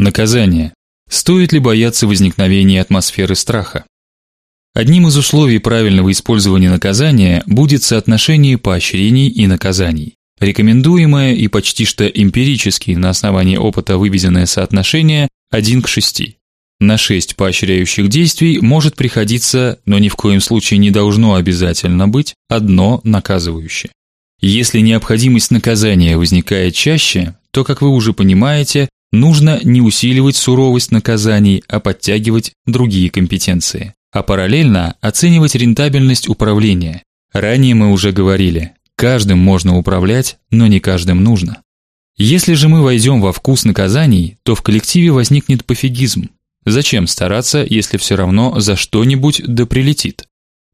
Наказание. Стоит ли бояться возникновения атмосферы страха? Одним из условий правильного использования наказания будет соотношение поощрений и наказаний. Рекомендуемое и почти что эмпирически на основании опыта выведенное соотношение 1 к 6. На 6 поощряющих действий может приходиться, но ни в коем случае не должно обязательно быть одно наказывающее. Если необходимость наказания возникает чаще, то, как вы уже понимаете, нужно не усиливать суровость наказаний, а подтягивать другие компетенции, а параллельно оценивать рентабельность управления. Ранее мы уже говорили, каждым можно управлять, но не каждым нужно. Если же мы войдем во вкус наказаний, то в коллективе возникнет пофигизм. Зачем стараться, если все равно за что-нибудь да прилетит?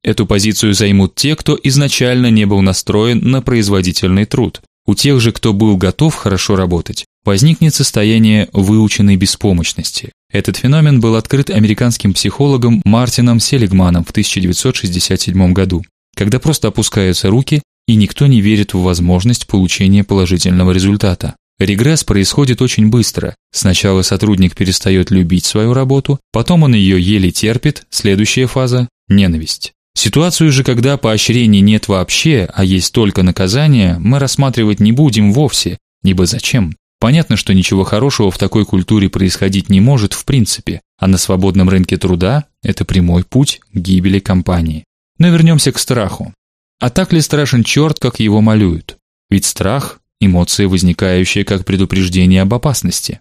Эту позицию займут те, кто изначально не был настроен на производительный труд. У тех же, кто был готов хорошо работать, возникнет состояние выученной беспомощности. Этот феномен был открыт американским психологом Мартином Селигманом в 1967 году, когда просто опускаются руки, и никто не верит в возможность получения положительного результата. Регресс происходит очень быстро. Сначала сотрудник перестает любить свою работу, потом он ее еле терпит, следующая фаза ненависть. Ситуацию же, когда поощрений нет вообще, а есть только наказание, мы рассматривать не будем вовсе, ибо зачем? Понятно, что ничего хорошего в такой культуре происходить не может в принципе, а на свободном рынке труда это прямой путь к гибели компании. Но вернемся к страху. А так ли страшен черт, как его малюют? Ведь страх эмоция, возникающая как предупреждение об опасности.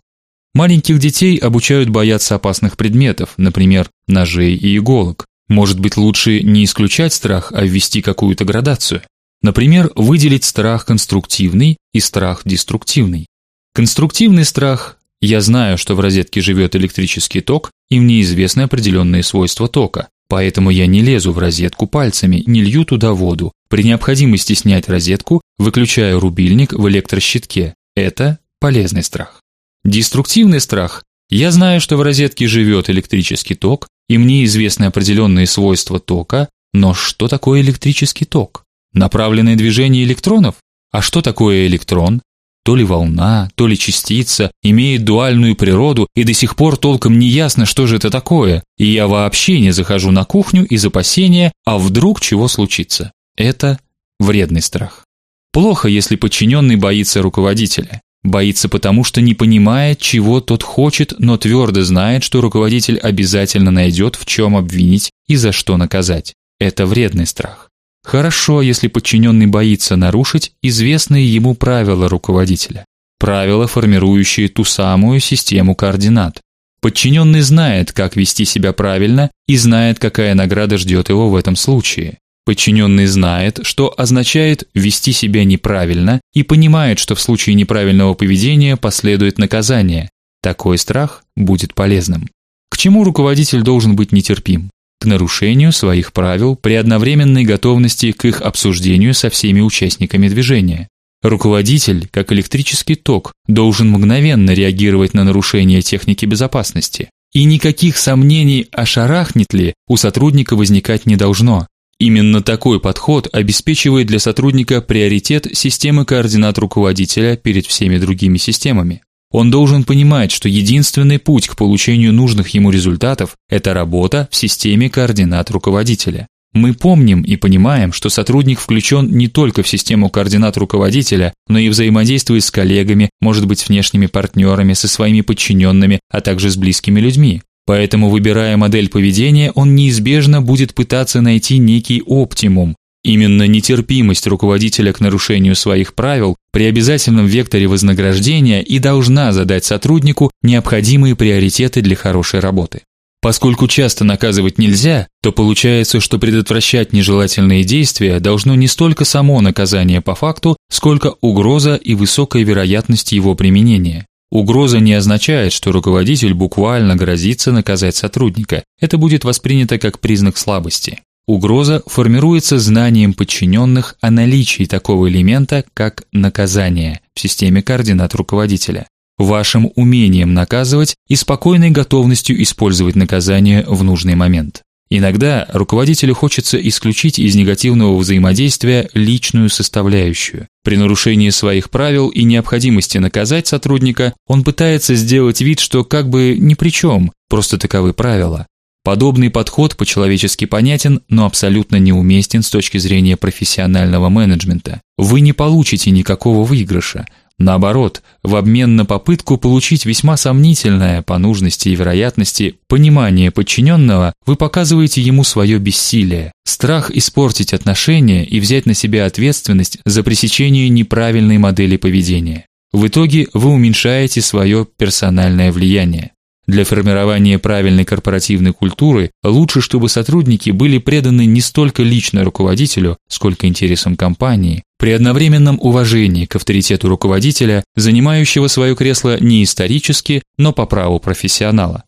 Маленьких детей обучают бояться опасных предметов, например, ножей и иголок. Может быть, лучше не исключать страх, а ввести какую-то градацию. Например, выделить страх конструктивный и страх деструктивный. Конструктивный страх я знаю, что в розетке живет электрический ток, и мне известны определенные свойства тока. Поэтому я не лезу в розетку пальцами, не лью туда воду. При необходимости снять розетку, выключаю рубильник в электрощитке. Это полезный страх. Деструктивный страх. Я знаю, что в розетке живет электрический ток, и мне известны определенные свойства тока, но что такое электрический ток? Направленное движение электронов? А что такое электрон? То ли волна, то ли частица, имеет дуальную природу, и до сих пор толком не ясно, что же это такое. И я вообще не захожу на кухню из опасения, а вдруг чего случится. Это вредный страх. Плохо, если подчиненный боится руководителя. Боится потому, что не понимает, чего тот хочет, но твердо знает, что руководитель обязательно найдет, в чем обвинить и за что наказать. Это вредный страх. Хорошо, если подчиненный боится нарушить известные ему правила руководителя. Правила, формирующие ту самую систему координат. Подчиненный знает, как вести себя правильно и знает, какая награда ждет его в этом случае. Подчиненный знает, что означает вести себя неправильно и понимает, что в случае неправильного поведения последует наказание. Такой страх будет полезным. К чему руководитель должен быть нетерпим? К нарушению своих правил при одновременной готовности к их обсуждению со всеми участниками движения. Руководитель, как электрический ток, должен мгновенно реагировать на нарушение техники безопасности. И никаких сомнений, ошарахнет ли, у сотрудника возникать не должно. Именно такой подход обеспечивает для сотрудника приоритет системы координат руководителя перед всеми другими системами. Он должен понимать, что единственный путь к получению нужных ему результатов это работа в системе координат руководителя. Мы помним и понимаем, что сотрудник включен не только в систему координат руководителя, но и взаимодействует с коллегами, может быть, с внешними партнерами, со своими подчиненными, а также с близкими людьми. Поэтому, выбирая модель поведения, он неизбежно будет пытаться найти некий оптимум, Именно нетерпимость руководителя к нарушению своих правил при обязательном векторе вознаграждения и должна задать сотруднику необходимые приоритеты для хорошей работы. Поскольку часто наказывать нельзя, то получается, что предотвращать нежелательные действия должно не столько само наказание по факту, сколько угроза и высокая вероятность его применения. Угроза не означает, что руководитель буквально грозится наказать сотрудника. Это будет воспринято как признак слабости. Угроза формируется знанием подчиненных о наличии такого элемента, как наказание в системе координат руководителя, вашим умением наказывать и спокойной готовностью использовать наказание в нужный момент. Иногда руководителю хочется исключить из негативного взаимодействия личную составляющую. При нарушении своих правил и необходимости наказать сотрудника, он пытается сделать вид, что как бы ни при чем, просто таковы правила. Подобный подход по-человечески понятен, но абсолютно неуместен с точки зрения профессионального менеджмента. Вы не получите никакого выигрыша. Наоборот, в обмен на попытку получить весьма сомнительное по нужности и вероятности понимание подчиненного, вы показываете ему свое бессилие, страх испортить отношения и взять на себя ответственность за пресечение неправильной модели поведения. В итоге вы уменьшаете свое персональное влияние. Для формирования правильной корпоративной культуры лучше, чтобы сотрудники были преданы не столько лично руководителю, сколько интересам компании, при одновременном уважении к авторитету руководителя, занимающего свое кресло не исторически, но по праву профессионала.